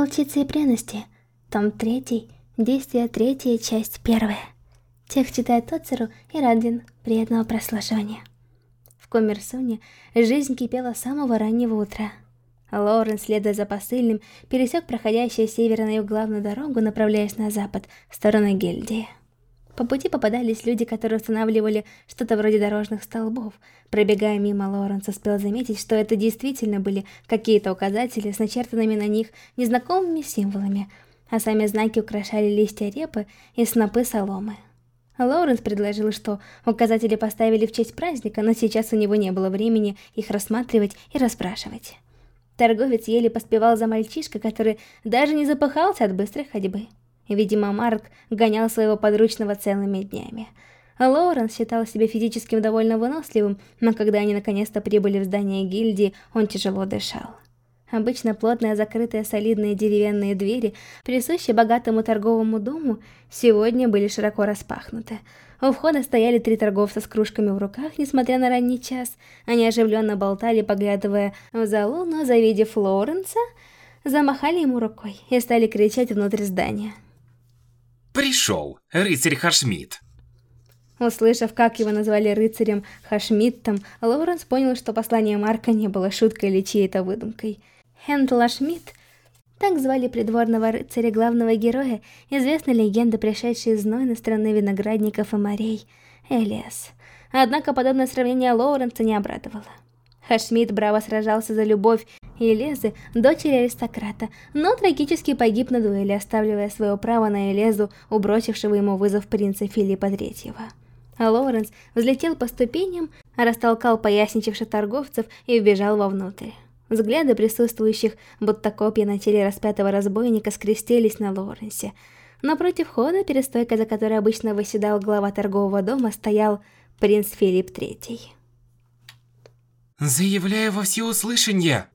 Волчица и пряности. Том 3, действие 3, часть 1. Тех читает Тоцеру и Радвин. Приятного прослушивания. В Коммерсуне жизнь кипела с самого раннего утра. Лоурен, следуя за посыльным, пересек проходящую с севера главную дорогу, направляясь на запад, в сторону гильдии. По пути попадались люди, которые устанавливали что-то вроде дорожных столбов. Пробегая мимо, Лоренс успел заметить, что это действительно были какие-то указатели с начертанными на них незнакомыми символами, а сами знаки украшали листья репы и снопы соломы. Лоуренс предложил, что указатели поставили в честь праздника, но сейчас у него не было времени их рассматривать и расспрашивать. Торговец еле поспевал за мальчишкой, который даже не запыхался от быстрой ходьбы. Видимо, Марк гонял своего подручного целыми днями. Лоуренс считал себя физически довольно выносливым, но когда они наконец-то прибыли в здание гильдии, он тяжело дышал. Обычно плотные, закрытые, солидные деревянные двери, присущие богатому торговому дому, сегодня были широко распахнуты. У входа стояли три торговца с кружками в руках, несмотря на ранний час. Они оживленно болтали, поглядывая в залу, но, завидев Лоуренса, замахали ему рукой и стали кричать внутрь здания. Пришел, рыцарь Хашмид. Услышав, как его назвали рыцарем Хашмидтом, Лоуренс понял, что послание Марка не было шуткой или чьей-то выдумкой. Хендла Шмидт, так звали придворного рыцаря главного героя, известной легенды, пришедшей из знойной страны виноградников и морей, Элиас. Однако подобное сравнение Лоуренса не обрадовало. Хашмид браво сражался за любовь Елезы, дочери аристократа, но трагически погиб на дуэли, оставляя свое право на Елезу, убросившего ему вызов принца Филиппа Третьего. А Лоуренс взлетел по ступеням, растолкал поясничавших торговцев и вбежал вовнутрь. Взгляды присутствующих, будто копья на теле распятого разбойника, скрестились на Лоуренсе. Напротив входа, перестойка, за которой обычно выседал глава торгового дома, стоял принц Филипп Третий. «Заявляю во всеуслышание!»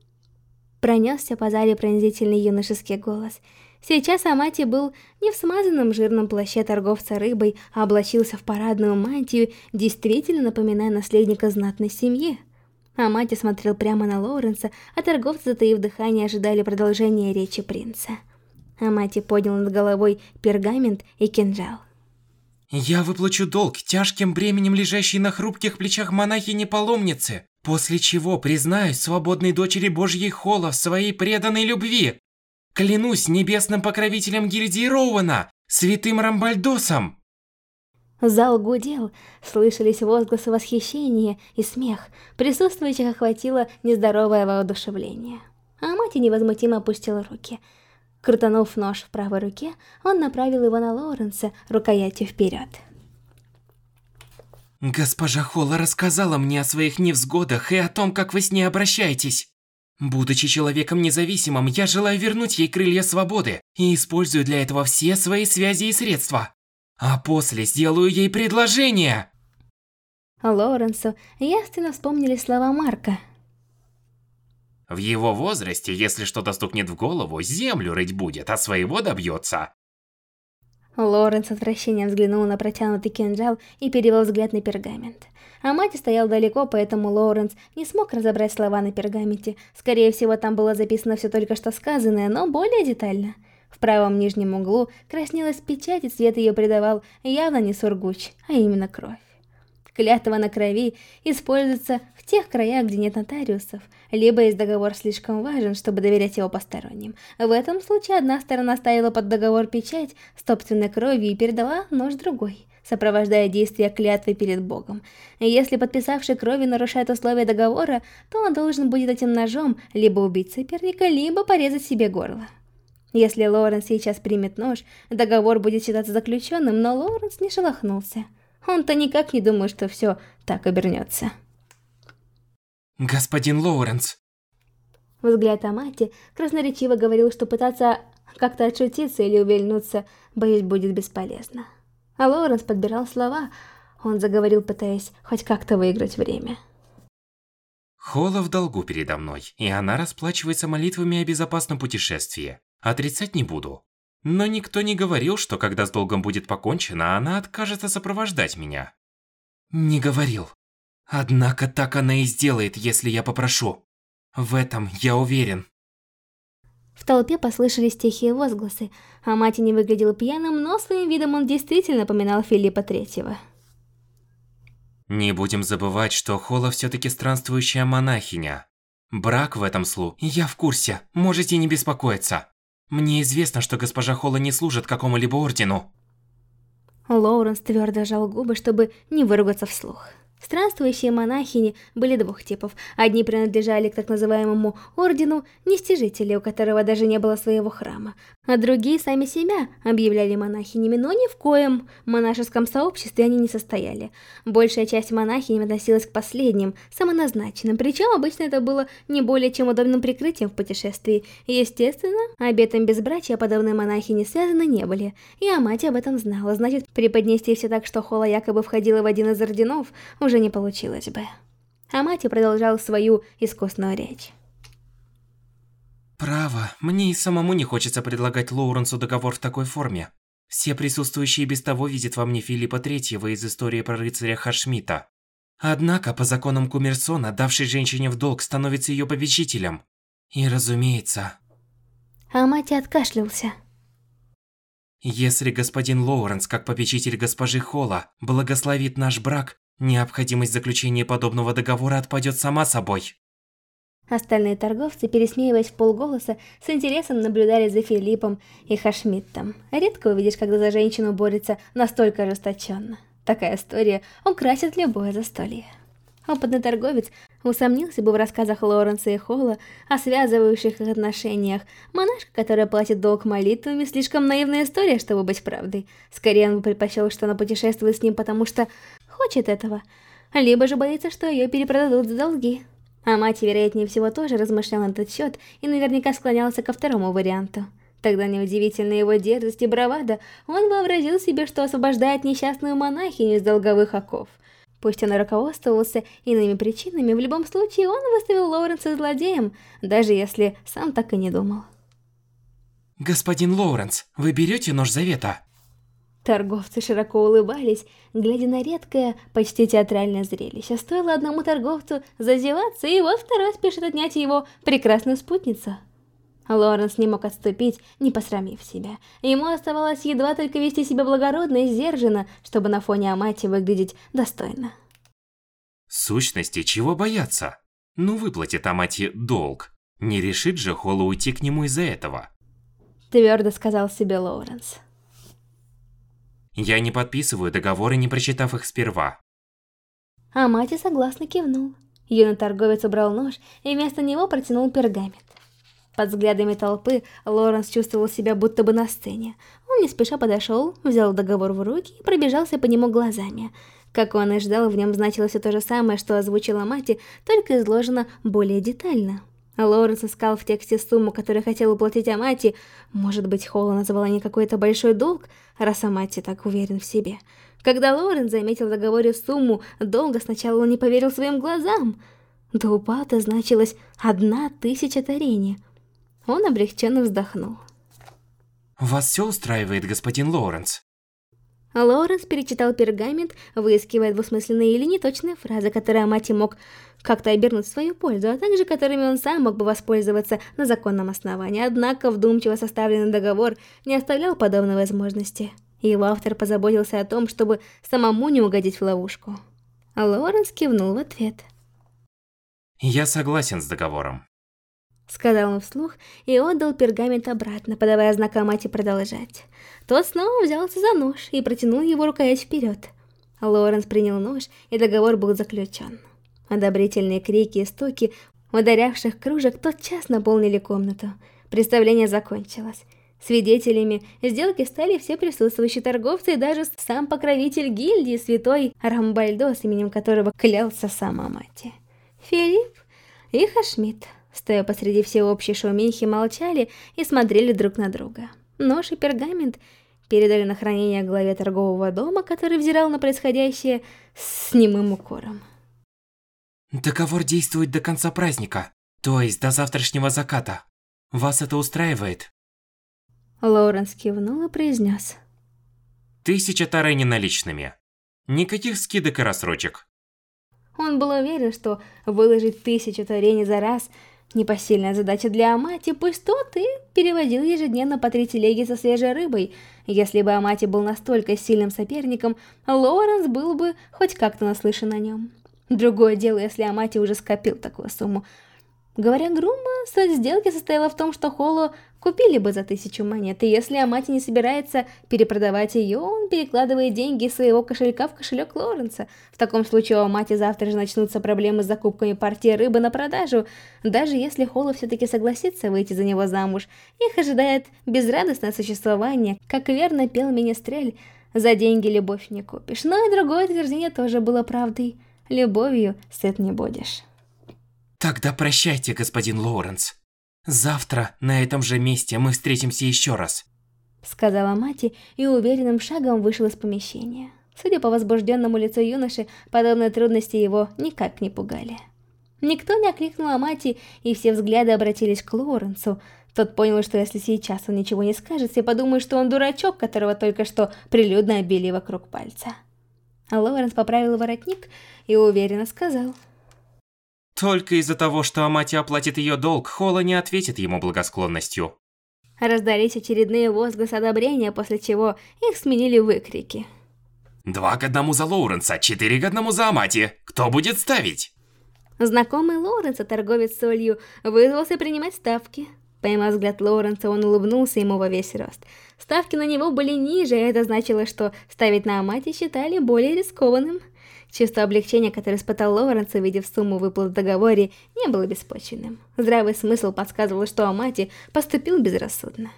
Пронесся по зале пронзительный юношеский голос. Сейчас Амати был не в смазанном жирном плаще торговца рыбой, а облачился в парадную мантию, действительно напоминая наследника знатной семьи. Амати смотрел прямо на Лоуренса, а торговцы, затаив дыхание, ожидали продолжения речи принца. Амати поднял над головой пергамент и кинжал. «Я выплачу долг тяжким бременем, лежащий на хрупких плечах монахини-паломницы. После чего признаюсь свободной дочери Божьей Холла в своей преданной любви. Клянусь небесным покровителем гильдии Роуэна, святым Рамбальдосом. Зал гудел, слышались возгласы восхищения и смех. Присутствующих охватило нездоровое воодушевление. А мать невозмутимо опустила руки. Крутанув нож в правой руке, он направил его на Лоуренса рукоятью вперед. Госпожа Холла рассказала мне о своих невзгодах и о том, как вы с ней обращаетесь. Будучи человеком независимым, я желаю вернуть ей крылья свободы и использую для этого все свои связи и средства. А после сделаю ей предложение. Лоренсу ясно вспомнили слова Марка. В его возрасте, если что-то стукнет в голову, землю рыть будет, а своего добьется. Лорен с отвращением взглянул на протянутый кинжал и перевел взгляд на пергамент. А мать стоял далеко, поэтому Лоуренс не смог разобрать слова на пергаменте. Скорее всего, там было записано все только что сказанное, но более детально. В правом нижнем углу краснелась печать, и цвет ее придавал явно не сургуч, а именно кровь. Клятва на крови используется в тех краях, где нет нотариусов, либо есть договор слишком важен, чтобы доверять его посторонним. В этом случае одна сторона ставила под договор печать с собственной кровью и передала нож другой, сопровождая действия клятвы перед Богом. Если подписавший крови нарушает условия договора, то он должен будет этим ножом либо убить соперника, либо порезать себе горло. Если Лоренс сейчас примет нож, договор будет считаться заключенным, но Лоренс не шелохнулся. Он-то никак не думает, что все так обернется. Господин Лоуренс. Взгляд Амати красноречиво говорил, что пытаться как-то отшутиться или увильнуться, боюсь, будет бесполезно. А Лоуренс подбирал слова, он заговорил, пытаясь хоть как-то выиграть время. Холла в долгу передо мной, и она расплачивается молитвами о безопасном путешествии. Отрицать не буду. Но никто не говорил, что когда с долгом будет покончено, она откажется сопровождать меня. Не говорил. Однако так она и сделает, если я попрошу. В этом я уверен. В толпе послышались тихие возгласы, а мать не выглядел пьяным, но своим видом он действительно напоминал Филиппа Третьего. Не будем забывать, что Хола все-таки странствующая монахиня. Брак в этом слу, я в курсе, можете не беспокоиться. Мне известно, что госпожа Холла не служит какому-либо ордену. Лоуренс твердо сжал губы, чтобы не выругаться вслух. Странствующие монахини были двух типов. Одни принадлежали к так называемому ордену Нестяжителей, у которого даже не было своего храма, а другие сами себя объявляли монахинями, но ни в коем монашеском сообществе они не состояли. Большая часть монахинь относилась к последним, самоназначенным, причем обычно это было не более чем удобным прикрытием в путешествии. Естественно, обетом безбрачия подобные монахини связаны не были, и Амати об этом знала, значит, преподнести все так, что Хола якобы входила в один из орденов, уже не получилось бы. Амати продолжал свою искусную речь. Право, мне и самому не хочется предлагать Лоуренсу договор в такой форме. Все присутствующие без того видят во мне Филиппа Третьего из истории про рыцаря Хашмита. Однако, по законам Кумерсона, давший женщине в долг становится ее победителем. И разумеется... Амати откашлялся. Если господин Лоуренс, как попечитель госпожи Холла, благословит наш брак, необходимость заключения подобного договора отпадет сама собой. Остальные торговцы, пересмеиваясь в полголоса, с интересом наблюдали за Филиппом и Хашмиттом. Редко увидишь, когда за женщину борется настолько ожесточенно. Такая история украсит любое застолье. Опытный торговец усомнился бы в рассказах Лоренса и Холла о связывающих их отношениях. Монашка, которая платит долг молитвами, слишком наивная история, чтобы быть правдой. Скорее, он бы предпочел, что она путешествует с ним, потому что хочет этого. Либо же боится, что ее перепродадут за долги. А мать, вероятнее всего, тоже размышлял на этот счет и наверняка склонялся ко второму варианту. Тогда неудивительно его дерзость и бравада, он вообразил себе, что освобождает несчастную монахиню из долговых оков. Пусть он руководствовался иными причинами, в любом случае он выставил Лоуренса злодеем, даже если сам так и не думал. «Господин Лоуренс, вы берете нож завета?» Торговцы широко улыбались, глядя на редкое, почти театральное зрелище. Стоило одному торговцу зазеваться, и вот второй спешит отнять его прекрасную спутницу. Лоренс не мог отступить, не посрамив себя. Ему оставалось едва только вести себя благородно и сдержанно, чтобы на фоне Амати выглядеть достойно. Сущности, чего бояться? Ну выплатит Амати долг. Не решит же Холла уйти к нему из-за этого. Твердо сказал себе Лоуренс. Я не подписываю договоры, не прочитав их сперва. А Мати согласно кивнул. Юный торговец убрал нож и вместо него протянул пергамент. Под взглядами толпы Лоренс чувствовал себя будто бы на сцене. Он не спеша подошел, взял договор в руки и пробежался по нему глазами. Как он и ждал, в нем значилось все то же самое, что озвучила Мати, только изложено более детально. Лоуренс искал в тексте сумму, которую хотел уплатить Амати. Может быть, Холла назвала не какой-то большой долг, раз Амати так уверен в себе. Когда Лоуренс заметил в договоре сумму долга, сначала он не поверил своим глазам. До уплаты значилось одна тысяча тарений. Он облегченно вздохнул. «Вас все устраивает, господин Лоуренс?» Лоуренс перечитал пергамент, выискивая двусмысленные или неточные фразы, которые Амати мог как-то обернуть в свою пользу, а также которыми он сам мог бы воспользоваться на законном основании. Однако вдумчиво составленный договор не оставлял подобной возможности. Его автор позаботился о том, чтобы самому не угодить в ловушку. Лоренс кивнул в ответ. «Я согласен с договором», — сказал он вслух и отдал пергамент обратно, подавая знак Амати продолжать. Тот снова взялся за нож и протянул его рукоять вперед. Лоренс принял нож, и договор был заключен. Одобрительные крики и стуки ударявших кружек тотчас наполнили комнату. Представление закончилось. Свидетелями сделки стали все присутствующие торговцы и даже сам покровитель гильдии, святой Рамбальдо, с именем которого клялся сам Амати. Филипп и Хашмит, стоя посреди всеобщей шумихи, молчали и смотрели друг на друга. Нож и пергамент передали на хранение главе торгового дома, который взирал на происходящее с немым укором. Договор действует до конца праздника, то есть до завтрашнего заката. Вас это устраивает? Лоуренс кивнул и произнес. Тысяча тарени наличными. Никаких скидок и рассрочек. Он был уверен, что выложить тысячу тарений за раз непосильная задача для Амати, пусть тот и переводил ежедневно по три телеги со свежей рыбой. Если бы Амати был настолько сильным соперником, Лоуренс был бы хоть как-то наслышан о нем. Другое дело, если Амати уже скопил такую сумму. Говоря грубо, суть сделки состояла в том, что Холло купили бы за тысячу монет, и если Амати не собирается перепродавать ее, он перекладывает деньги из своего кошелька в кошелек Лоренса. В таком случае у Амати завтра же начнутся проблемы с закупками партии рыбы на продажу. Даже если Холло все-таки согласится выйти за него замуж, их ожидает безрадостное существование, как верно пел Министрель, «За деньги любовь не купишь». Но и другое утверждение тоже было правдой. Любовью сыт не будешь. Тогда прощайте, господин Лоуренс. Завтра на этом же месте мы встретимся еще раз. Сказала мать и уверенным шагом вышел из помещения. Судя по возбужденному лицу юноши, подобные трудности его никак не пугали. Никто не окликнул мати, и все взгляды обратились к Лоуренсу. Тот понял, что если сейчас он ничего не скажет, все подумают, что он дурачок, которого только что прилюдно обили вокруг пальца. Лоуренс поправил воротник и уверенно сказал... Только из-за того, что Амати оплатит ее долг, Холла не ответит ему благосклонностью. Раздались очередные возгласы одобрения, после чего их сменили выкрики. Два к одному за Лоуренса, четыре к одному за Амати. Кто будет ставить? Знакомый Лоуренса, торговец солью, вызвался принимать ставки. Поймав взгляд Лоуренса, он улыбнулся ему во весь рост. Ставки на него были ниже, и это значило, что ставить на Амати считали более рискованным. Чувство облегчения, которое испытал Лоуренс, увидев сумму выплат в договоре, не было беспочвенным. Здравый смысл подсказывал, что Амати поступил безрассудно.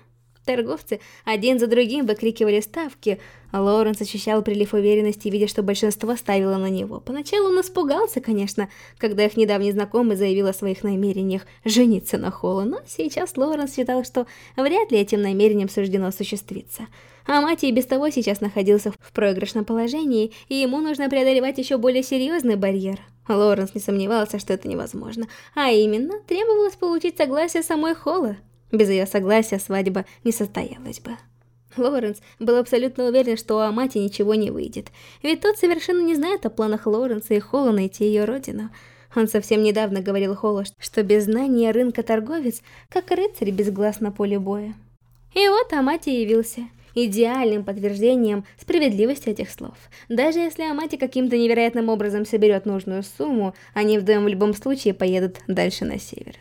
Торговцы один за другим выкрикивали ставки, Лоуренс ощущал прилив уверенности, видя, что большинство ставило на него. Поначалу он испугался, конечно, когда их недавний знакомый заявил о своих намерениях жениться на Холлу, но сейчас Лоуренс считал, что вряд ли этим намерением суждено осуществиться. А мать и без того сейчас находился в проигрышном положении, и ему нужно преодолевать еще более серьезный барьер. Лоуренс не сомневался, что это невозможно, а именно, требовалось получить согласие самой Холла. Без ее согласия свадьба не состоялась бы. Лоренс был абсолютно уверен, что у Амати ничего не выйдет, ведь тот совершенно не знает о планах Лоренса и Холла найти ее родину. Он совсем недавно говорил Холлу, что без знания рынка торговец, как рыцарь без глаз на поле боя. И вот Амати явился, идеальным подтверждением справедливости этих слов. Даже если Амати каким-то невероятным образом соберет нужную сумму, они вдвоем в любом случае поедут дальше на север.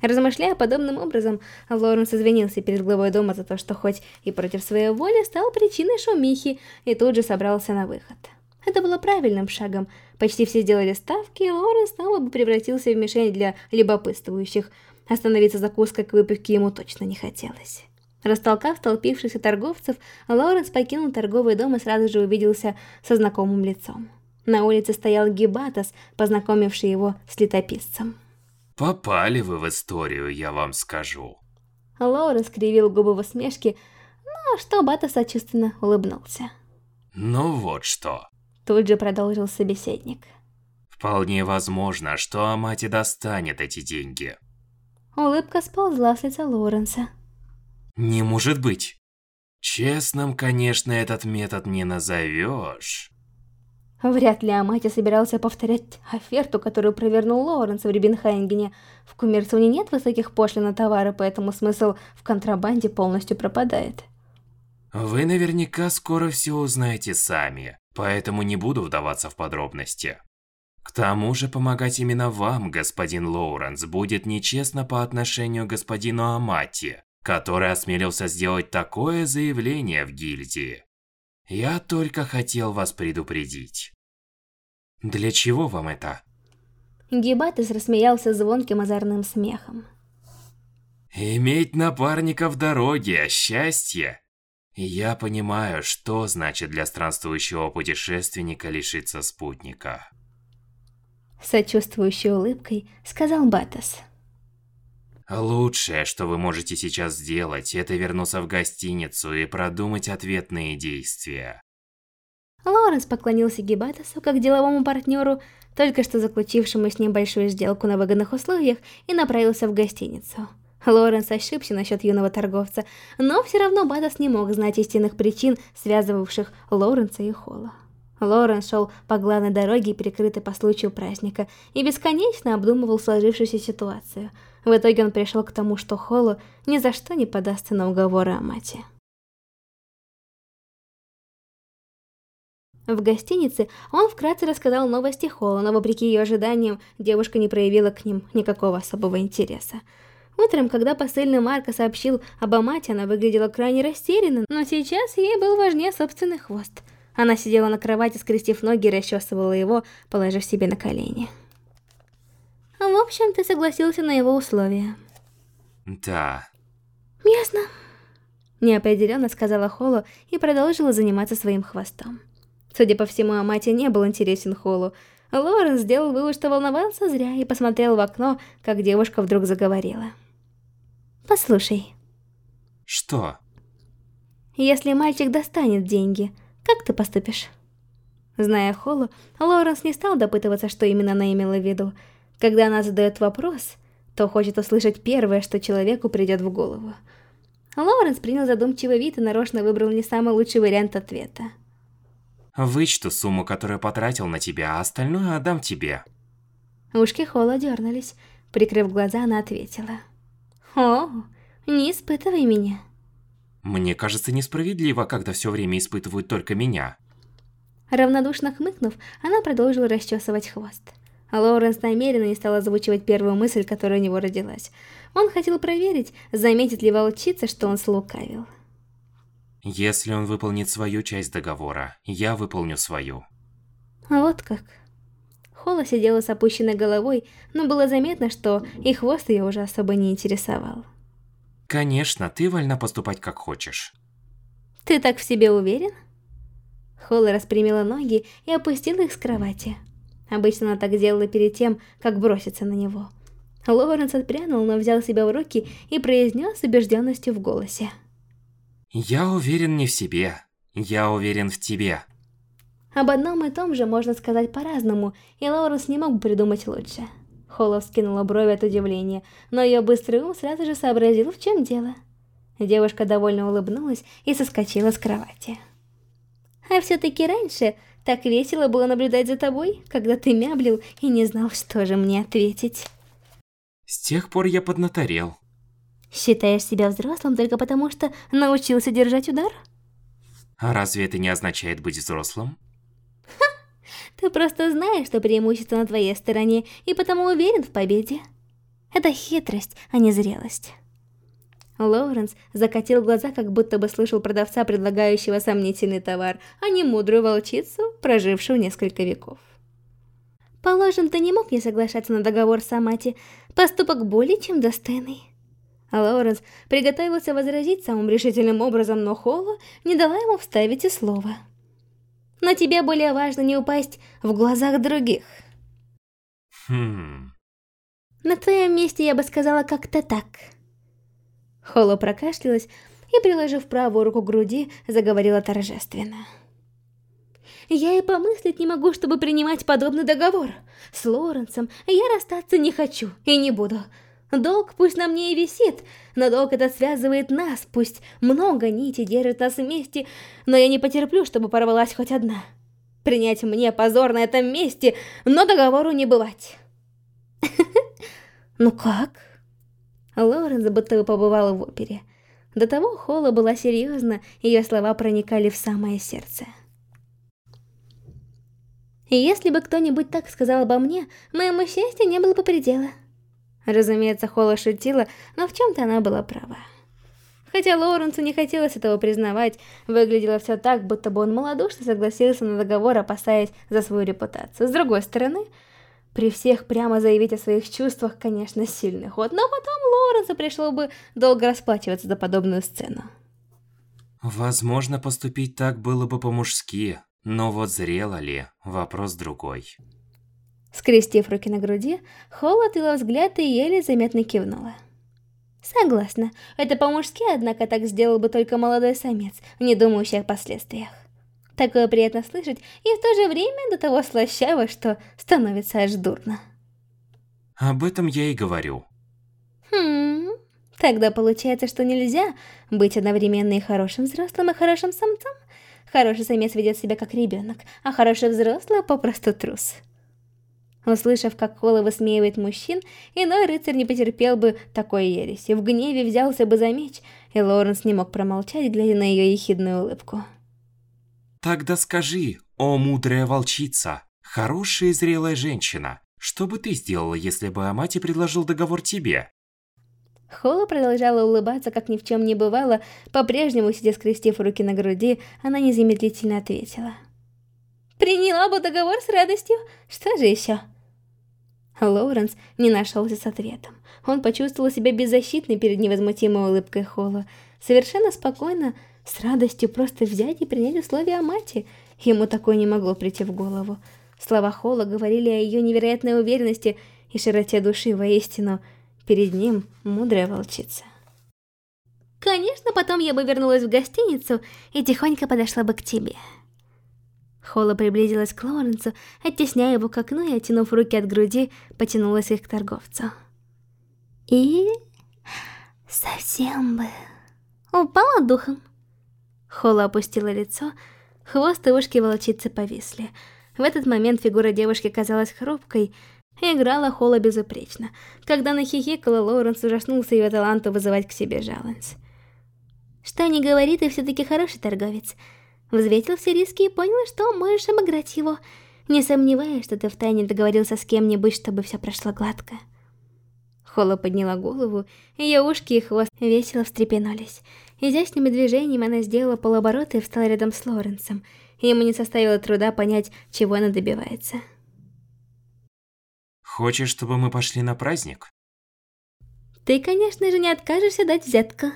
Размышляя подобным образом, Лоренс извинился перед главой дома за то, что хоть и против своей воли стал причиной шумихи, и тут же собрался на выход. Это было правильным шагом. Почти все сделали ставки, и Лоренс снова бы превратился в мишень для любопытствующих. Остановиться закуской к выпивке ему точно не хотелось. Растолкав толпившихся торговцев, Лоренс покинул торговый дом и сразу же увиделся со знакомым лицом. На улице стоял Гибатос, познакомивший его с летописцем. Попали вы в историю, я вам скажу. Лоура скривил губы в усмешке, но что Бата сочувственно улыбнулся. Ну вот что. Тут же продолжил собеседник. Вполне возможно, что Амати достанет эти деньги. Улыбка сползла с лица Лоренса. Не может быть. Честным, конечно, этот метод не назовешь. Вряд ли Амати собирался повторять оферту, которую провернул Лоуренс в Рибенхайнгене. В Кумерсуне нет высоких пошлин на товары, поэтому смысл в контрабанде полностью пропадает. Вы наверняка скоро все узнаете сами, поэтому не буду вдаваться в подробности. К тому же помогать именно вам, господин Лоуренс, будет нечестно по отношению к господину Амати, который осмелился сделать такое заявление в гильдии. Я только хотел вас предупредить. Для чего вам это? Гибатес рассмеялся звонким озорным смехом. Иметь напарника в дороге, а счастье. Я понимаю, что значит для странствующего путешественника лишиться спутника. Сочувствующей улыбкой сказал Батас. Лучшее, что вы можете сейчас сделать, это вернуться в гостиницу и продумать ответные действия. Лоренс поклонился Гибатосу как деловому партнеру, только что заключившему с ним большую сделку на выгодных условиях, и направился в гостиницу. Лоренс ошибся насчет юного торговца, но все равно Батос не мог знать истинных причин, связывавших Лоренса и Холла. Лорен шел по главной дороге, перекрытой по случаю праздника, и бесконечно обдумывал сложившуюся ситуацию. В итоге он пришел к тому, что Холлу ни за что не подастся на уговоры о мате. В гостинице он вкратце рассказал новости Холла, но вопреки ее ожиданиям, девушка не проявила к ним никакого особого интереса. Утром, когда посыльный Марка сообщил об Амате, она выглядела крайне растерянно, но сейчас ей был важнее собственный хвост. Она сидела на кровати, скрестив ноги и расчесывала его, положив себе на колени. В общем, ты согласился на его условия. Да. Ясно. Неопределенно сказала Холу и продолжила заниматься своим хвостом. Судя по всему, Амати не был интересен Холу. Лорен сделал вывод, что волновался зря, и посмотрел в окно, как девушка вдруг заговорила. «Послушай». «Что?» «Если мальчик достанет деньги, как ты поступишь?» Зная Холу, Лоренс не стал допытываться, что именно она имела в виду. Когда она задает вопрос, то хочет услышать первое, что человеку придет в голову. Лоренс принял задумчивый вид и нарочно выбрал не самый лучший вариант ответа. Вычту сумму, которую потратил на тебя, а остальное отдам тебе. Ушки Холла дернулись. Прикрыв глаза, она ответила. О, не испытывай меня. Мне кажется несправедливо, когда все время испытывают только меня. Равнодушно хмыкнув, она продолжила расчесывать хвост. Лоуренс намеренно не стал озвучивать первую мысль, которая у него родилась. Он хотел проверить, заметит ли волчица, что он слукавил. Если он выполнит свою часть договора, я выполню свою. Вот как. Холла сидела с опущенной головой, но было заметно, что и хвост ее уже особо не интересовал. Конечно, ты вольна поступать как хочешь. Ты так в себе уверен? Холла распрямила ноги и опустила их с кровати. Обычно она так делала перед тем, как броситься на него. Лоуренс отпрянул, но взял себя в руки и произнес с убежденностью в голосе. Я уверен не в себе. Я уверен в тебе. Об одном и том же можно сказать по-разному, и Лоуренс не мог бы придумать лучше. Холлов скинула брови от удивления, но ее быстрый ум сразу же сообразил, в чем дело. Девушка довольно улыбнулась и соскочила с кровати. А все-таки раньше так весело было наблюдать за тобой, когда ты мяблил и не знал, что же мне ответить. С тех пор я поднаторел. Считаешь себя взрослым только потому, что научился держать удар? А разве это не означает быть взрослым? Ты просто знаешь, что преимущество на твоей стороне, и потому уверен в победе. Это хитрость, а не зрелость. Лоуренс закатил глаза, как будто бы слышал продавца, предлагающего сомнительный товар, а не мудрую волчицу, прожившую несколько веков. Положим, ты не мог не соглашаться на договор с Амати. Поступок более чем достойный. Лоуренс приготовился возразить самым решительным образом, но Холла не дала ему вставить и слова. Но тебе более важно не упасть в глазах других. Хм... На твоем месте я бы сказала как-то так. Холла прокашлялась и, приложив правую руку к груди, заговорила торжественно. Я и помыслить не могу, чтобы принимать подобный договор. С Лоренсом я расстаться не хочу и не буду. Долг пусть на мне и висит, но долг этот связывает нас, пусть много нитей держит нас вместе, но я не потерплю, чтобы порвалась хоть одна. Принять мне позор на этом месте, но договору не бывать. Ну как? Лоренс будто бы побывала в опере. До того Холла была серьезна, ее слова проникали в самое сердце. Если бы кто-нибудь так сказал обо мне, моему счастью не было бы предела. Разумеется, Холла шутила, но в чем-то она была права. Хотя Лоуренсу не хотелось этого признавать, выглядело все так, будто бы он малодушно согласился на договор, опасаясь за свою репутацию. С другой стороны, при всех прямо заявить о своих чувствах, конечно, сильный ход, но потом Лоуренсу пришло бы долго расплачиваться за подобную сцену. Возможно, поступить так было бы по-мужски, но вот зрело ли, вопрос другой. Скрестив руки на груди, Холл отвела взгляд и еле заметно кивнула. Согласна, это по-мужски, однако так сделал бы только молодой самец, не думающий о последствиях. Такое приятно слышать, и в то же время до того слащаво, что становится аж дурно. Об этом я и говорю. Хм, тогда получается, что нельзя быть одновременно и хорошим взрослым, и хорошим самцом? Хороший самец ведет себя как ребенок, а хороший взрослый попросту трус. Услышав, как Холла высмеивает мужчин, иной рыцарь не потерпел бы такой ереси, в гневе взялся бы за меч, и Лоуренс не мог промолчать, глядя на ее ехидную улыбку. «Тогда скажи, о мудрая волчица, хорошая и зрелая женщина, что бы ты сделала, если бы Амати предложил договор тебе?» Холла продолжала улыбаться, как ни в чем не бывало, по-прежнему сидя скрестив руки на груди, она незамедлительно ответила. «Приняла бы договор с радостью, что же еще?» Лоуренс не нашелся с ответом. Он почувствовал себя беззащитной перед невозмутимой улыбкой Холла. Совершенно спокойно, с радостью просто взять и принять условия Амати. Ему такое не могло прийти в голову. Слова Холла говорили о ее невероятной уверенности и широте души воистину. Перед ним мудрая волчица. Конечно, потом я бы вернулась в гостиницу и тихонько подошла бы к тебе. Холла приблизилась к Лоренцу, оттесняя его к окну и, оттянув руки от груди, потянулась их к торговцу. И... совсем бы... упала духом. Холла опустила лицо, хвост и ушки волчицы повисли. В этот момент фигура девушки казалась хрупкой, и играла Холла безупречно. Когда она хихикала, Лоуренс ужаснулся ее таланту вызывать к себе жалость. Что ни говори, ты все-таки хороший торговец. Взвесил все риски и понял, что можешь обыграть его, не сомневаясь, что ты втайне договорился с кем-нибудь, чтобы все прошло гладко. Холла подняла голову, ее ушки и хвост весело встрепенулись. Изящными движениями она сделала полоборота и встала рядом с Лоренсом. Ему не составило труда понять, чего она добивается. Хочешь, чтобы мы пошли на праздник? Ты, конечно же, не откажешься дать взятку.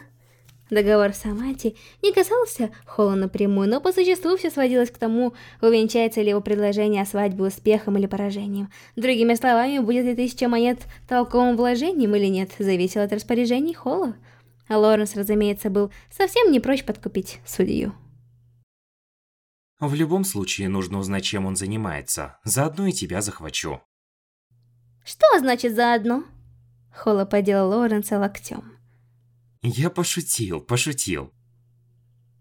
Договор с Амати не касался Холла напрямую, но по существу все сводилось к тому, увенчается ли его предложение о свадьбе успехом или поражением. Другими словами, будет ли тысяча монет толковым вложением или нет, зависело от распоряжений Холла. А Лоренс, разумеется, был совсем не прочь подкупить судью. В любом случае, нужно узнать, чем он занимается. Заодно и тебя захвачу. Что значит заодно? Холла подела Лоренса локтем. Я пошутил, пошутил.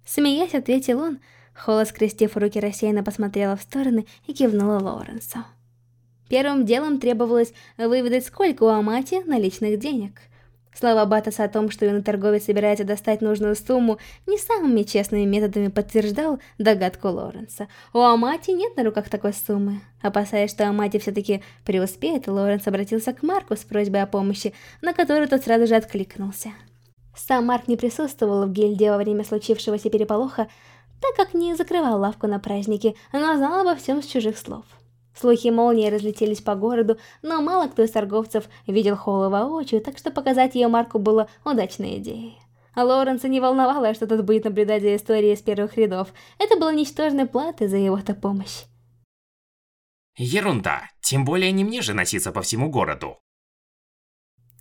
Смеясь, ответил он. Холла, скрестив руки, рассеянно посмотрела в стороны и кивнула Лоренсу. Первым делом требовалось выведать, сколько у Амати наличных денег. Слова Батаса о том, что юный торговец собирается достать нужную сумму, не самыми честными методами подтверждал догадку Лоренса. У Амати нет на руках такой суммы. Опасаясь, что Амати все-таки преуспеет, Лоренс обратился к Марку с просьбой о помощи, на которую тот сразу же откликнулся. Сам Марк не присутствовал в гильдии во время случившегося переполоха, так как не закрывал лавку на празднике, но знал обо всем с чужих слов. Слухи молнии разлетелись по городу, но мало кто из торговцев видел Холла воочию, так что показать ее Марку было удачной идеей. А Лоренса не волновало, что тот будет наблюдать за историей с первых рядов. Это было ничтожной платой за его-то помощь. Ерунда. Тем более не мне же носиться по всему городу.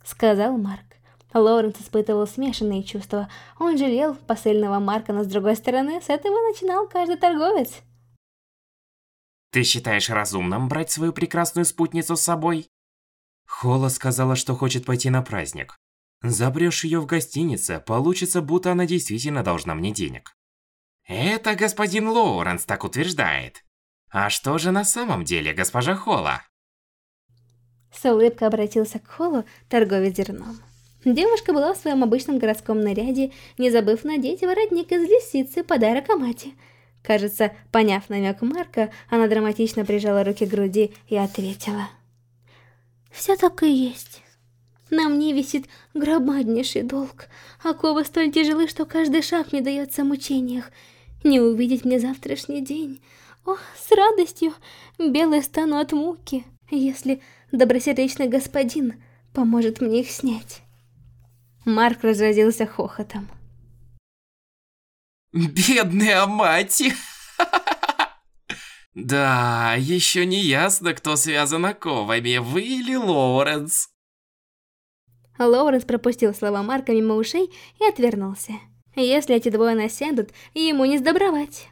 Сказал Марк. Лоренс испытывал смешанные чувства. Он жалел посыльного Марка, но с другой стороны, с этого начинал каждый торговец. Ты считаешь разумным брать свою прекрасную спутницу с собой? Холла сказала, что хочет пойти на праздник. Забрешь ее в гостинице, получится, будто она действительно должна мне денег. Это господин Лоуренс так утверждает. А что же на самом деле, госпожа Холла? С улыбкой обратился к Холлу торговец зерном. Девушка была в своем обычном городском наряде, не забыв надеть воротник из лисицы подарок Амати. Кажется, поняв намек Марка, она драматично прижала руки к груди и ответила. «Все так и есть. На мне висит громаднейший долг. Оковы столь тяжелы, что каждый шаг мне дается в мучениях. Не увидеть мне завтрашний день. О, с радостью белой стану от муки, если добросердечный господин поможет мне их снять». Марк разразился хохотом. Бедная мать! Да, еще не ясно, кто связан оковами, вы или Лоуренс. Лоуренс пропустил слова Марка мимо ушей и отвернулся. Если эти двое насядут, ему не сдобровать.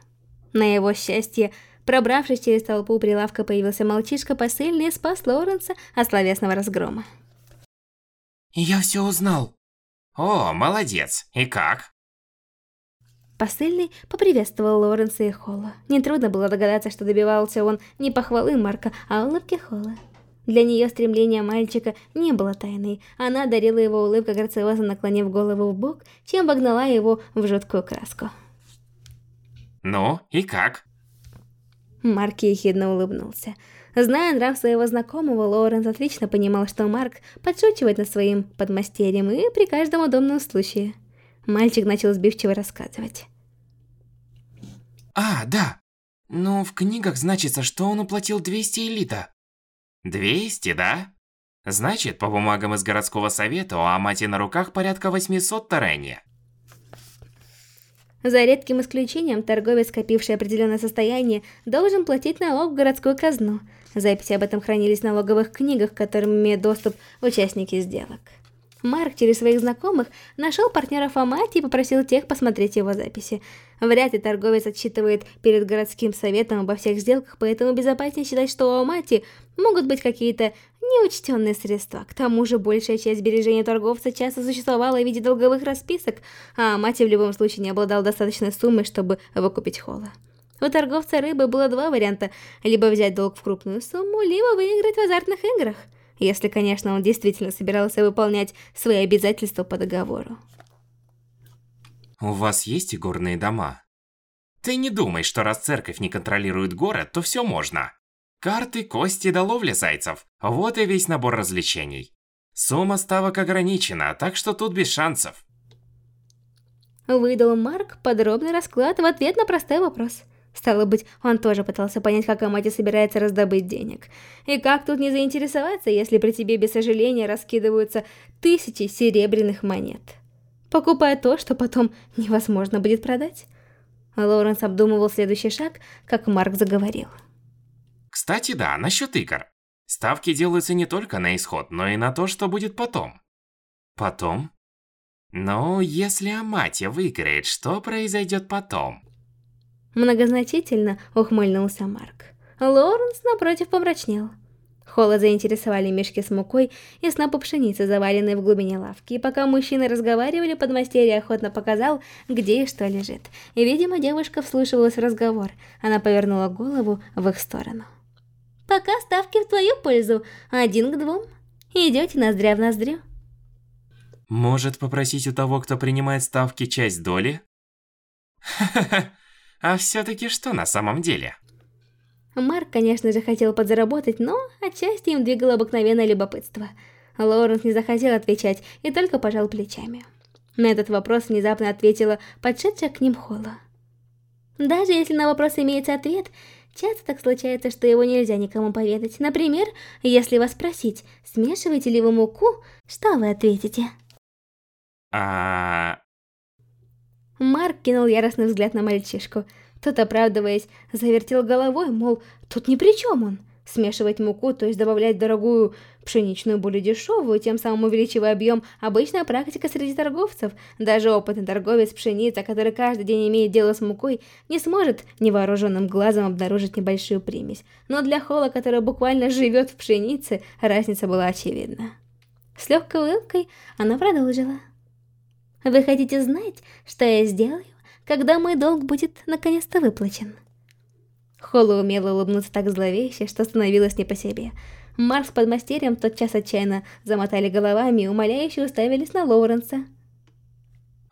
На его счастье, пробравшись через толпу прилавка, появился мальчишка посыльный и спас Лоуренса от словесного разгрома. Я все узнал. О, молодец. И как? Посыльный поприветствовал Лоренса и Холла. Нетрудно было догадаться, что добивался он не похвалы Марка, а улыбки Холла. Для нее стремление мальчика не было тайной. Она дарила его улыбкой, грациозно наклонив голову в бок, чем вогнала его в жуткую краску. «Ну, и как?» Марк ехидно улыбнулся. Зная нрав своего знакомого, Лоуренс отлично понимал, что Марк подшучивает над своим подмастерьем и при каждом удобном случае. Мальчик начал сбивчиво рассказывать. А, да. Ну, в книгах значится, что он уплатил 200 элита. 200, да? Значит, по бумагам из городского совета у Амати на руках порядка 800 тарани. За редким исключением, торговец, скопивший определенное состояние, должен платить налог в городскую казну. Записи об этом хранились в налоговых книгах, к которым имеют доступ участники сделок. Марк через своих знакомых нашел партнеров Амати и попросил тех посмотреть его записи. Вряд ли торговец отчитывает перед городским советом обо всех сделках, поэтому безопаснее считать, что у Амати могут быть какие-то неучтенные средства. К тому же большая часть сбережений торговца часто существовала в виде долговых расписок, а Амати в любом случае не обладал достаточной суммой, чтобы выкупить холла. У торговца рыбы было два варианта – либо взять долг в крупную сумму, либо выиграть в азартных играх – если, конечно, он действительно собирался выполнять свои обязательства по договору. У вас есть игорные дома? Ты не думай, что раз церковь не контролирует город, то все можно. Карты, кости да ловля зайцев. Вот и весь набор развлечений. Сумма ставок ограничена, так что тут без шансов. Выдал Марк подробный расклад в ответ на простой вопрос. Стало быть, он тоже пытался понять, как Амати собирается раздобыть денег. И как тут не заинтересоваться, если при тебе без сожаления раскидываются тысячи серебряных монет, покупая то, что потом невозможно будет продать? Лоуренс обдумывал следующий шаг, как Марк заговорил. Кстати, да, насчет игр. Ставки делаются не только на исход, но и на то, что будет потом. Потом? Ну, если Амати выиграет, что произойдет потом? Многозначительно ухмыльнулся Марк. Лоренс, напротив, помрачнел. Холла заинтересовали мешки с мукой и снопы пшеницы, заваленные в глубине лавки, и пока мужчины разговаривали, подмастерье охотно показал, где и что лежит. И, видимо, девушка вслушивалась в разговор. Она повернула голову в их сторону. «Пока ставки в твою пользу. Один к двум. Идете ноздря в ноздрю». «Может попросить у того, кто принимает ставки, часть доли?» «Ха-ха-ха, а все-таки что на самом деле? Марк, конечно же, хотел подзаработать, но отчасти им двигало обыкновенное любопытство. Лоуренс не захотел отвечать и только пожал плечами. На этот вопрос внезапно ответила подшедшая к ним Холла. Даже если на вопрос имеется ответ, часто так случается, что его нельзя никому поведать. Например, если вас спросить, смешиваете ли вы муку, что вы ответите? А... Марк кинул яростный взгляд на мальчишку. Тот, оправдываясь, завертел головой, мол, тут ни при чем он. Смешивать муку, то есть добавлять дорогую пшеничную более дешевую, тем самым увеличивая объем, обычная практика среди торговцев. Даже опытный торговец пшеницы, который каждый день имеет дело с мукой, не сможет невооруженным глазом обнаружить небольшую примесь. Но для Холла, который буквально живет в пшенице, разница была очевидна. С легкой улыбкой она продолжила. Вы хотите знать, что я сделаю, когда мой долг будет наконец-то выплачен?» Холла умела улыбнуться так зловеще, что становилось не по себе. Марс с подмастерьем тотчас отчаянно замотали головами и умоляюще уставились на Лоуренса.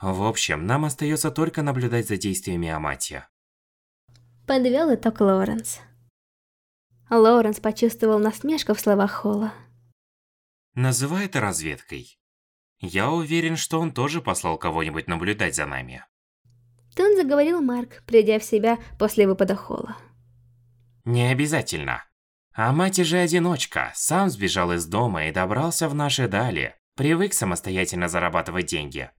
В общем, нам остается только наблюдать за действиями Аматия. Подвел итог Лоуренс. Лоуренс почувствовал насмешку в словах Холла. Называй это разведкой. Я уверен, что он тоже послал кого-нибудь наблюдать за нами. Тон заговорил Марк, придя в себя после выпада Холла. Не обязательно. А мать же одиночка, сам сбежал из дома и добрался в наши дали, привык самостоятельно зарабатывать деньги.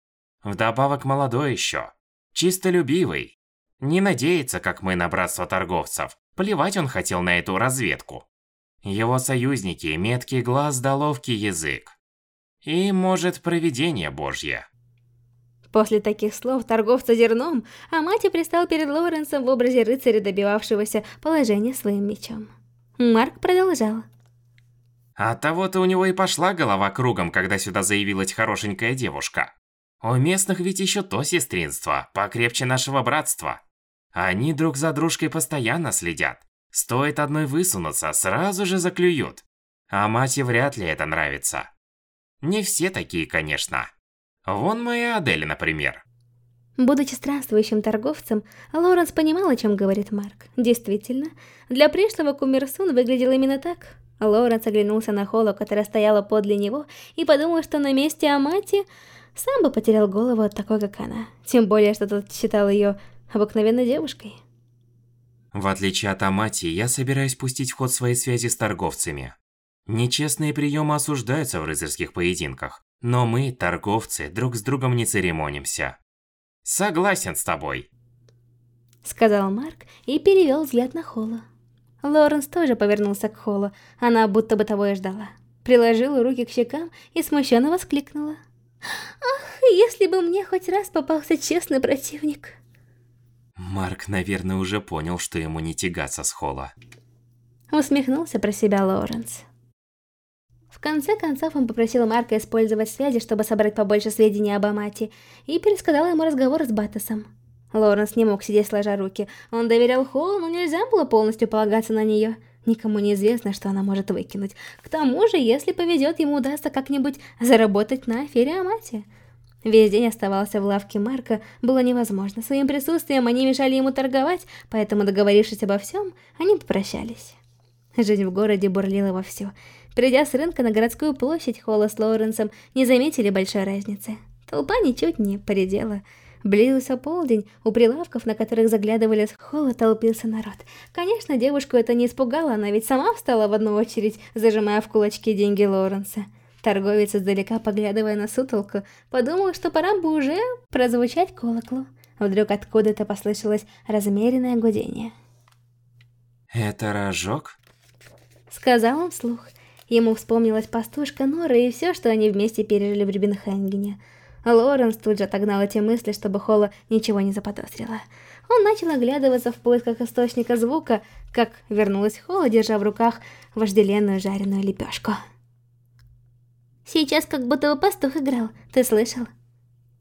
Вдобавок молодой еще, чистолюбивый. Не надеется, как мы, на братство торговцев. Плевать он хотел на эту разведку. Его союзники, меткий глаз да ловкий язык. И, может, провидение Божье. После таких слов торговца зерном, Амати пристал перед Лоренсом в образе рыцаря, добивавшегося положения своим мечом. Марк продолжал. От того-то у него и пошла голова кругом, когда сюда заявилась хорошенькая девушка. У местных ведь еще то сестринство, покрепче нашего братства. Они друг за дружкой постоянно следят. Стоит одной высунуться, сразу же заклюют. А мате вряд ли это нравится. Не все такие, конечно. Вон моя Адель, например. Будучи странствующим торговцем, Лоренс понимал, о чем говорит Марк. Действительно, для пришлого Кумерсун выглядел именно так. Лоренс оглянулся на Холу, которая стояла подле него, и подумал, что на месте Амати сам бы потерял голову от такой, как она. Тем более, что тот считал ее обыкновенной девушкой. В отличие от Амати, я собираюсь пустить в ход свои связи с торговцами. Нечестные приемы осуждаются в рыцарских поединках, но мы, торговцы, друг с другом не церемонимся. Согласен с тобой. Сказал Марк и перевел взгляд на Холла. Лоренс тоже повернулся к Холлу, она будто бы того и ждала. Приложила руки к щекам и смущенно воскликнула. «Ах, если бы мне хоть раз попался честный противник!» Марк, наверное, уже понял, что ему не тягаться с Холла. Усмехнулся про себя Лоренс. В конце концов, он попросил Марка использовать связи, чтобы собрать побольше сведений об Амате, и пересказал ему разговор с Батосом. Лоренс не мог сидеть сложа руки. Он доверял Холлу, но нельзя было полностью полагаться на нее. Никому не известно, что она может выкинуть. К тому же, если повезет, ему удастся как-нибудь заработать на афере Амате. Весь день оставался в лавке Марка было невозможно. Своим присутствием они мешали ему торговать, поэтому, договорившись обо всем, они попрощались. Жизнь в городе бурлила вовсю. Придя с рынка на городскую площадь, Холла с Лоуренсом не заметили большой разницы. Толпа ничуть не поредела. Близился полдень, у прилавков, на которых заглядывали с холла, толпился народ. Конечно, девушку это не испугало, она ведь сама встала в одну очередь, зажимая в кулачки деньги Лоуренса. Торговец издалека, поглядывая на сутолку, подумал, что пора бы уже прозвучать колоколу. Вдруг откуда-то послышалось размеренное гудение. «Это рожок?» Сказал он вслух. Ему вспомнилась пастушка Нора и все, что они вместе пережили в Рюбенхенгене. Лоренс тут же отогнал эти мысли, чтобы Холла ничего не заподозрила. Он начал оглядываться в поисках источника звука, как вернулась Холла, держа в руках вожделенную жареную лепешку. Сейчас как будто бы пастух играл, ты слышал?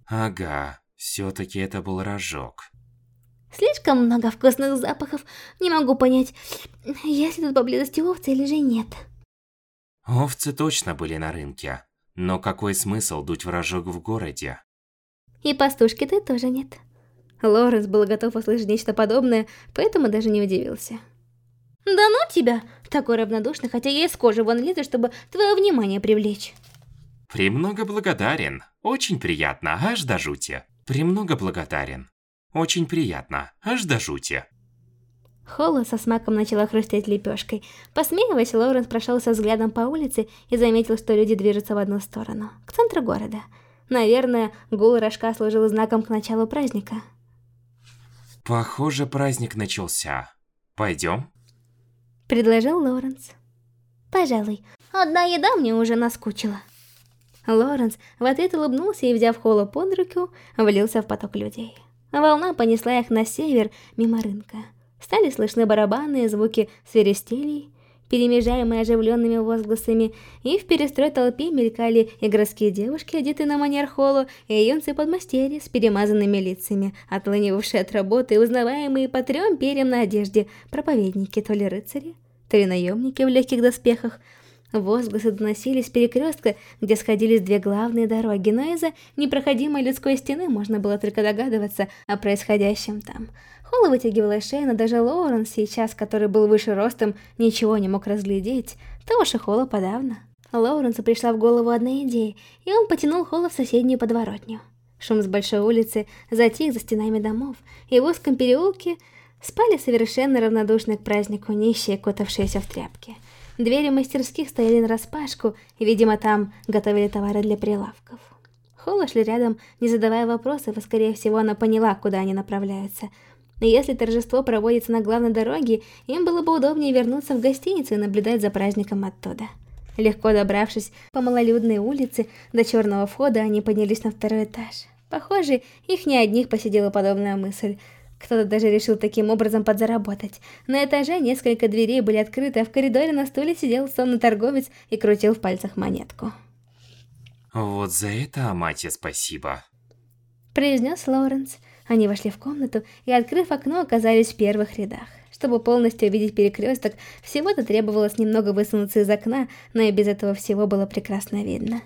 Ага, все-таки это был рожок. Слишком много вкусных запахов, не могу понять, есть ли тут поблизости овцы или же нет. Овцы точно были на рынке, но какой смысл дуть в рожок в городе? И пастушки-то тоже нет. Лоренс был готов услышать нечто подобное, поэтому даже не удивился. «Да ну тебя!» Такой равнодушный, хотя я из кожи вон лезу, чтобы твое внимание привлечь. Премного благодарен. Очень приятно, аж до жути. Премного благодарен. Очень приятно, аж до жути. Холла со смаком начала хрустеть лепешкой. Посмеиваясь, Лоуренс прошелся взглядом по улице и заметил, что люди движутся в одну сторону, к центру города. Наверное, гул рожка служил знаком к началу праздника. Похоже, праздник начался. Пойдем? Предложил Лоуренс. Пожалуй, одна еда мне уже наскучила. Лоренс в ответ улыбнулся и, взяв Холла под руку, влился в поток людей. Волна понесла их на север, мимо рынка. Стали слышны барабанные звуки свиристелей, перемежаемые оживленными возгласами, и в перестрой толпе мелькали и девушки, одетые на манер холлу, и юнцы подмастерья с перемазанными лицами, отлынивавшие от работы и узнаваемые по трем перьям на одежде, проповедники, то ли рыцари, то ли наемники в легких доспехах, Возгласы доносились с перекрестка, где сходились две главные дороги, но из-за непроходимой людской стены можно было только догадываться о происходящем там. Холла вытягивала шею, но даже Лоурен сейчас, который был выше ростом, ничего не мог разглядеть, то уж и Холла подавно. Лоуренсу пришла в голову одна идея, и он потянул Холла в соседнюю подворотню. Шум с большой улицы затих за стенами домов, и в узком переулке спали совершенно равнодушные к празднику нищие, кутавшиеся в тряпки. Двери мастерских стояли нараспашку, и, видимо, там готовили товары для прилавков. Холла шли рядом, не задавая вопросов, и, скорее всего, она поняла, куда они направляются. Но если торжество проводится на главной дороге, им было бы удобнее вернуться в гостиницу и наблюдать за праздником оттуда. Легко добравшись по малолюдной улице до черного входа, они поднялись на второй этаж. Похоже, их не одних посетила подобная мысль – кто-то даже решил таким образом подзаработать. На этаже несколько дверей были открыты, а в коридоре на стуле сидел сонный торговец и крутил в пальцах монетку. Вот за это Амате спасибо. произнес Лоуренс. Они вошли в комнату и, открыв окно, оказались в первых рядах. Чтобы полностью увидеть перекресток, всего-то требовалось немного высунуться из окна, но и без этого всего было прекрасно видно.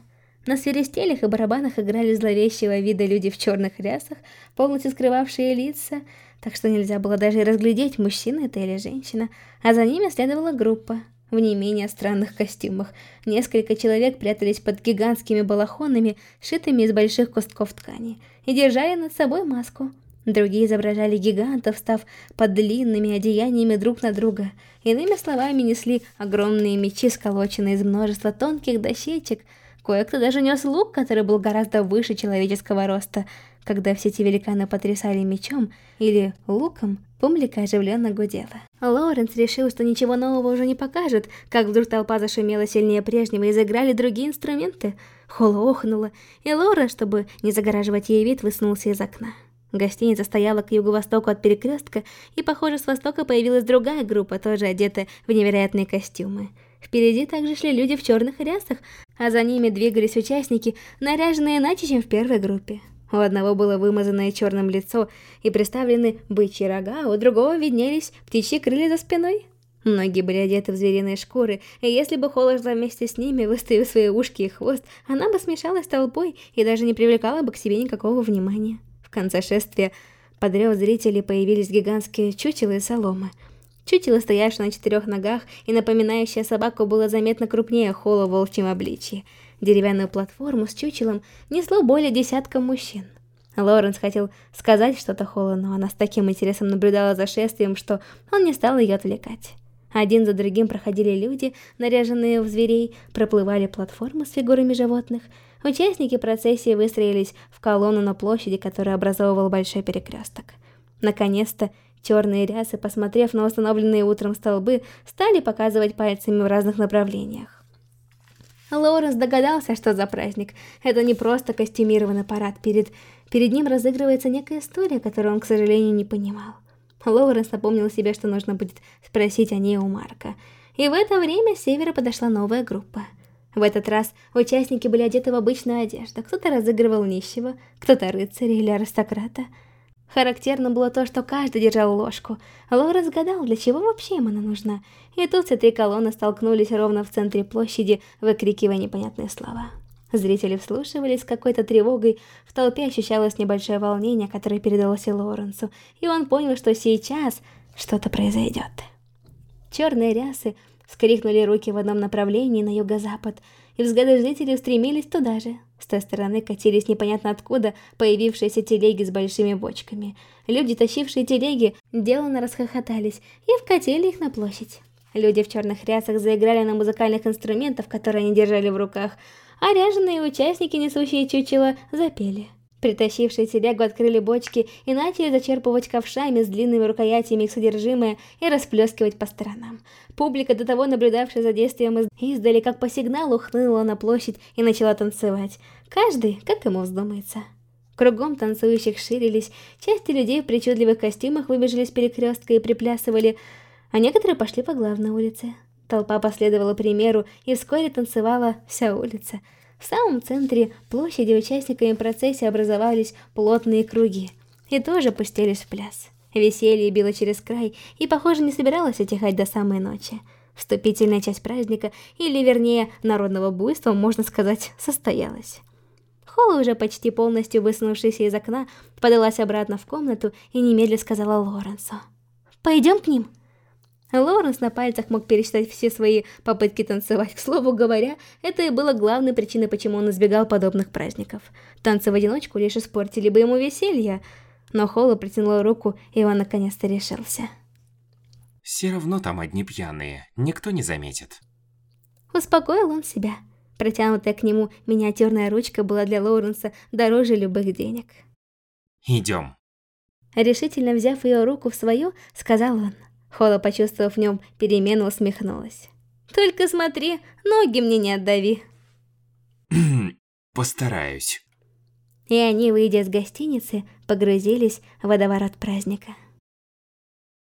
На свиристелях и барабанах играли зловещего вида люди в черных рясах, полностью скрывавшие лица, так что нельзя было даже разглядеть, мужчина это или женщина, а за ними следовала группа в не менее странных костюмах. Несколько человек прятались под гигантскими балахонами, шитыми из больших кустков ткани, и держали над собой маску. Другие изображали гигантов, став под длинными одеяниями друг на друга. Иными словами, несли огромные мечи, сколоченные из множества тонких дощечек. Кое-кто даже нес лук, который был гораздо выше человеческого роста. Когда все эти великаны потрясали мечом или луком, Публика оживленно гудела. Лоуренс решил, что ничего нового уже не покажет, как вдруг толпа зашумела сильнее прежнего и заиграли другие инструменты. Холла охнула, и Лора, чтобы не загораживать ей вид, высунулся из окна. Гостиница стояла к юго-востоку от перекрестка, и, похоже, с востока появилась другая группа, тоже одетая в невероятные костюмы. Впереди также шли люди в черных рясах, а за ними двигались участники, наряженные иначе, чем в первой группе. У одного было вымазанное черным лицо и приставлены бычьи рога, а у другого виднелись птичьи крылья за спиной. Многие были одеты в звериные шкуры, и если бы Холла шла вместе с ними, выставив свои ушки и хвост, она бы смешалась с толпой и даже не привлекала бы к себе никакого внимания. В конце шествия под рев зрителей появились гигантские чучела и соломы. Чучело, стоявшее на четырех ногах и напоминающее собаку, было заметно крупнее Холла в волчьем обличье. Деревянную платформу с чучелом несло более десятка мужчин. Лоренс хотел сказать что-то Холлу, но она с таким интересом наблюдала за шествием, что он не стал ее отвлекать. Один за другим проходили люди, наряженные в зверей, проплывали платформы с фигурами животных. Участники процессии выстроились в колонну на площади, которая образовывал большой перекресток. Наконец-то черные рясы, посмотрев на установленные утром столбы, стали показывать пальцами в разных направлениях. Лоуренс догадался, что за праздник. Это не просто костюмированный парад. Перед, перед ним разыгрывается некая история, которую он, к сожалению, не понимал. Лоуренс напомнил себе, что нужно будет спросить о ней у Марка. И в это время с севера подошла новая группа. В этот раз участники были одеты в обычную одежду. Кто-то разыгрывал нищего, кто-то рыцаря или аристократа. Характерно было то, что каждый держал ложку. Лора разгадал, для чего вообще им она нужна. И тут все три колонны столкнулись ровно в центре площади, выкрикивая непонятные слова. Зрители вслушивались с какой-то тревогой, в толпе ощущалось небольшое волнение, которое передалось и Лоренсу, и он понял, что сейчас что-то произойдет. Черные рясы вскрикнули руки в одном направлении на юго-запад, и взгляды зрителей устремились туда же. С той стороны катились непонятно откуда появившиеся телеги с большими бочками. Люди, тащившие телеги, деланно расхохотались и вкатили их на площадь. Люди в черных рясах заиграли на музыкальных инструментах, которые они держали в руках, а ряженые участники, несущие чучело, запели. Притащившие телегу открыли бочки и начали зачерпывать ковшами с длинными рукоятями их содержимое и расплескивать по сторонам. Публика, до того наблюдавшая за действием издали, как по сигналу, хлынула на площадь и начала танцевать. Каждый, как ему вздумается. Кругом танцующих ширились, части людей в причудливых костюмах выбежали с перекрестка и приплясывали, а некоторые пошли по главной улице. Толпа последовала примеру, и вскоре танцевала вся улица – в самом центре площади участниками процессии образовались плотные круги и тоже пустились в пляс. Веселье било через край и, похоже, не собиралось утихать до самой ночи. Вступительная часть праздника, или вернее, народного буйства, можно сказать, состоялась. Холла, уже почти полностью высунувшаяся из окна, подалась обратно в комнату и немедленно сказала Лоренсу. «Пойдем к ним?» Лоуренс на пальцах мог пересчитать все свои попытки танцевать. К слову говоря, это и было главной причиной, почему он избегал подобных праздников. Танцы в одиночку лишь испортили бы ему веселье. Но Холла протянула руку, и он наконец-то решился. Все равно там одни пьяные, никто не заметит. Успокоил он себя. Протянутая к нему миниатюрная ручка была для Лоуренса дороже любых денег. Идем. Решительно взяв ее руку в свою, сказал он. Холла, почувствовав в нем перемену, усмехнулась. «Только смотри, ноги мне не отдави». «Постараюсь». И они, выйдя из гостиницы, погрузились в водоворот праздника.